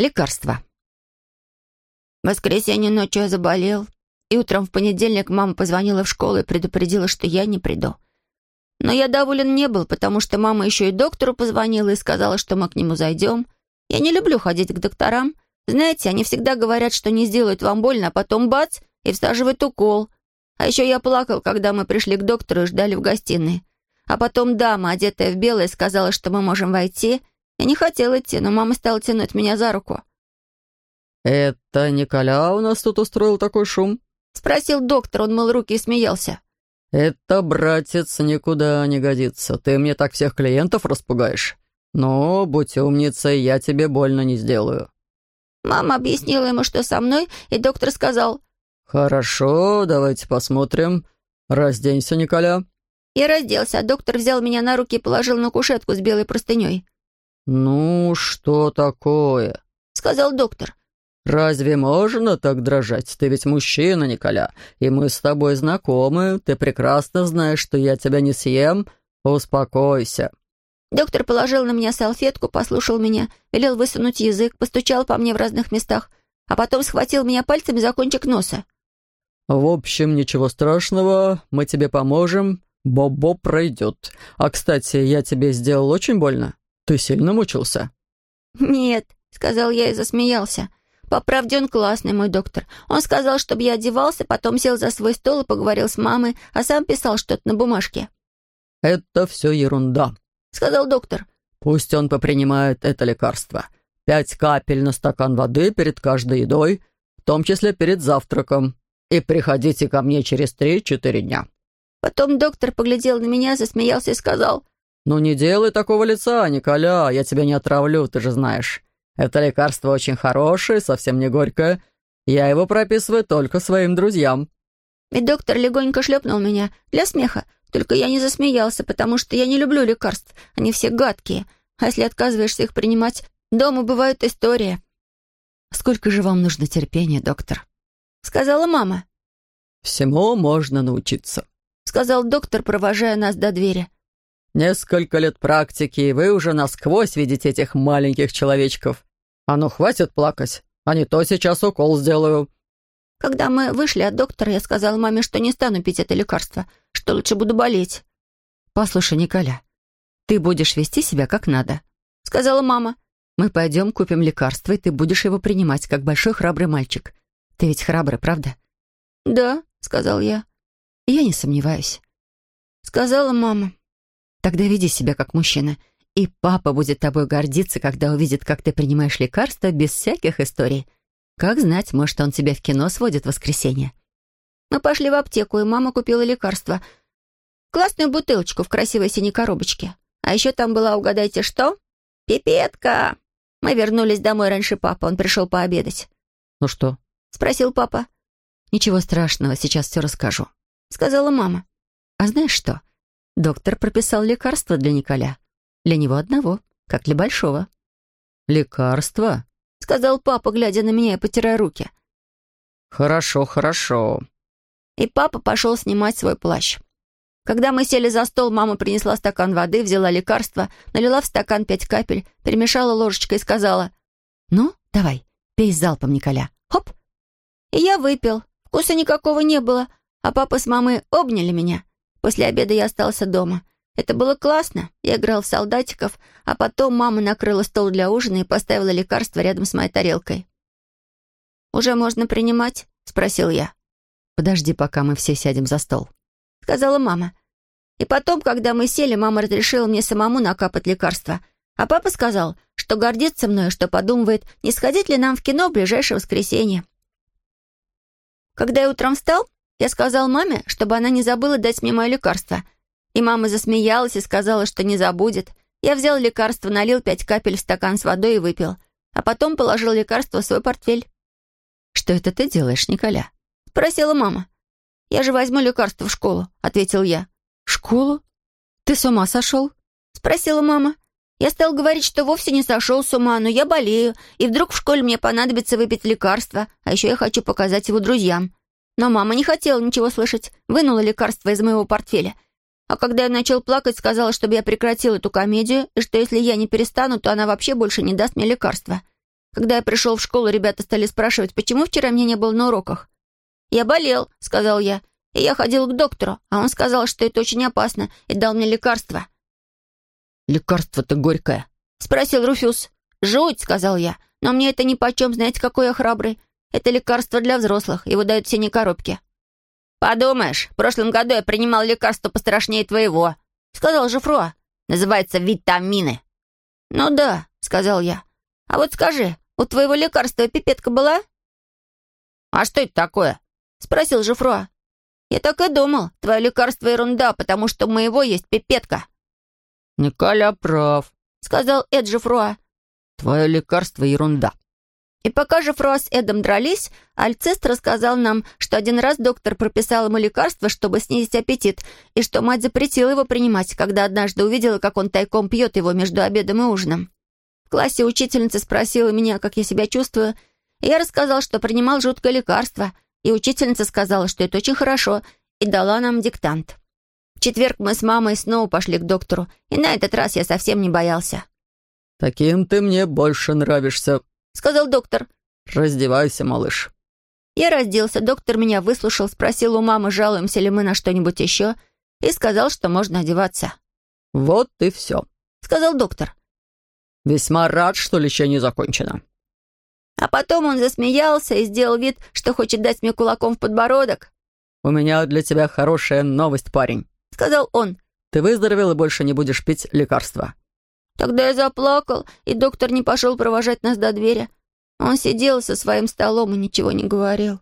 Лекарства. В воскресенье ночью я заболел, и утром в понедельник мама позвонила в школу и предупредила, что я не приду. Но я доволен не был, потому что мама еще и доктору позвонила и сказала, что мы к нему зайдем. Я не люблю ходить к докторам. Знаете, они всегда говорят, что не сделают вам больно, а потом бац, и всаживают укол. А еще я плакал, когда мы пришли к доктору и ждали в гостиной. А потом дама, одетая в белое, сказала, что мы можем войти. Я не хотел идти, но мама стала тянуть меня за руку. «Это Николя у нас тут устроил такой шум?» — спросил доктор, он мыл руки и смеялся. «Это, братец, никуда не годится. Ты мне так всех клиентов распугаешь. Но, будь умницей, я тебе больно не сделаю». Мама объяснила ему, что со мной, и доктор сказал... «Хорошо, давайте посмотрим. Разденься, Николя». Я разделся, а доктор взял меня на руки и положил на кушетку с белой простыней. «Ну, что такое?» — сказал доктор. «Разве можно так дрожать? Ты ведь мужчина, Николя, и мы с тобой знакомы. Ты прекрасно знаешь, что я тебя не съем. Успокойся». Доктор положил на меня салфетку, послушал меня, велел высунуть язык, постучал по мне в разных местах, а потом схватил меня пальцами за кончик носа. «В общем, ничего страшного, мы тебе поможем. Бобо пройдет. А, кстати, я тебе сделал очень больно? Ты сильно мучился?» «Нет», — сказал я и засмеялся. По правде, он классный, мой доктор. Он сказал, чтобы я одевался, потом сел за свой стол и поговорил с мамой, а сам писал что-то на бумажке. «Это все ерунда», — сказал доктор. «Пусть он попринимает это лекарство. Пять капель на стакан воды перед каждой едой, в том числе перед завтраком. И приходите ко мне через три-четыре дня». Потом доктор поглядел на меня, засмеялся и сказал. «Ну не делай такого лица, Николя, я тебя не отравлю, ты же знаешь. Это лекарство очень хорошее, совсем не горькое. Я его прописываю только своим друзьям». И доктор легонько шлепнул меня для смеха. Только я не засмеялся, потому что я не люблю лекарств. Они все гадкие. А если отказываешься их принимать, дома бывает история. «Сколько же вам нужно терпения, доктор?» — сказала мама. «Всему можно научиться», — сказал доктор, провожая нас до двери. «Несколько лет практики, и вы уже насквозь видите этих маленьких человечков. «А ну, хватит плакать, а не то сейчас укол сделаю». Когда мы вышли от доктора, я сказала маме, что не стану пить это лекарство, что лучше буду болеть. «Послушай, Николя, ты будешь вести себя как надо», — сказала мама. «Мы пойдем купим лекарство, и ты будешь его принимать, как большой храбрый мальчик. Ты ведь храбрый, правда?» «Да», — сказал я. «Я не сомневаюсь», — сказала мама. «Тогда веди себя как мужчина и папа будет тобой гордиться, когда увидит, как ты принимаешь лекарства без всяких историй. Как знать, может, он тебя в кино сводит в воскресенье. Мы пошли в аптеку, и мама купила лекарство. Классную бутылочку в красивой синей коробочке. А еще там была, угадайте, что? Пипетка. Мы вернулись домой раньше папы, он пришел пообедать. «Ну что?» — спросил папа. «Ничего страшного, сейчас все расскажу», — сказала мама. «А знаешь что? Доктор прописал лекарство для Николя. Для него одного, как для большого. «Лекарство?» — сказал папа, глядя на меня и потирая руки. «Хорошо, хорошо». И папа пошел снимать свой плащ. Когда мы сели за стол, мама принесла стакан воды, взяла лекарство, налила в стакан пять капель, перемешала ложечкой и сказала, «Ну, давай, пей залпом, Николя. Хоп!» И я выпил. Вкуса никакого не было, а папа с мамой обняли меня. После обеда я остался дома. Это было классно. Я играл в солдатиков, а потом мама накрыла стол для ужина и поставила лекарство рядом с моей тарелкой. «Уже можно принимать?» — спросил я. «Подожди, пока мы все сядем за стол», — сказала мама. И потом, когда мы сели, мама разрешила мне самому накапать лекарство. А папа сказал, что гордится мной, что подумывает, не сходить ли нам в кино в ближайшее воскресенье. Когда я утром встал, я сказал маме, чтобы она не забыла дать мне мое лекарство — и мама засмеялась и сказала, что не забудет. Я взял лекарство, налил пять капель в стакан с водой и выпил. А потом положил лекарство в свой портфель. «Что это ты делаешь, Николя?» — спросила мама. «Я же возьму лекарство в школу», — ответил я. «Школу? Ты с ума сошел?» — спросила мама. Я стал говорить, что вовсе не сошел с ума, но я болею, и вдруг в школе мне понадобится выпить лекарство, а еще я хочу показать его друзьям. Но мама не хотела ничего слышать, вынула лекарство из моего портфеля — а когда я начал плакать, сказала, чтобы я прекратил эту комедию, и что если я не перестану, то она вообще больше не даст мне лекарства. Когда я пришел в школу, ребята стали спрашивать, почему вчера меня не было на уроках. «Я болел», — сказал я, — «и я ходил к доктору, а он сказал, что это очень опасно, и дал мне лекарство». «Лекарство-то горькое», — спросил Руфюз. «Жуть», — сказал я, — «но мне это нипочем, знаете, какой я храбрый. Это лекарство для взрослых, его дают все не коробки». «Подумаешь, в прошлом году я принимал лекарство пострашнее твоего», — сказал Жифруа. «Называется витамины». «Ну да», — сказал я. «А вот скажи, у твоего лекарства пипетка была?» «А что это такое?» — спросил Жифруа. «Я так и думал. Твое лекарство ерунда, потому что у моего есть пипетка». «Николя прав», — сказал Эд Жифруа. «Твое лекарство ерунда». И пока Жифруа с Эдом дрались, Альцест рассказал нам, что один раз доктор прописал ему лекарство, чтобы снизить аппетит, и что мать запретила его принимать, когда однажды увидела, как он тайком пьет его между обедом и ужином. В классе учительница спросила меня, как я себя чувствую, и я рассказал, что принимал жуткое лекарство, и учительница сказала, что это очень хорошо, и дала нам диктант. В четверг мы с мамой снова пошли к доктору, и на этот раз я совсем не боялся. «Таким ты мне больше нравишься», — сказал доктор. «Раздевайся, малыш». Я разделся, доктор меня выслушал, спросил у мамы, жалуемся ли мы на что-нибудь еще, и сказал, что можно одеваться. «Вот и все», — сказал доктор. «Весьма рад, что лечение закончено». А потом он засмеялся и сделал вид, что хочет дать мне кулаком в подбородок. «У меня для тебя хорошая новость, парень», — сказал он. «Ты выздоровел и больше не будешь пить лекарства». Тогда я заплакал, и доктор не пошел провожать нас до двери. Он сидел со своим столом и ничего не говорил.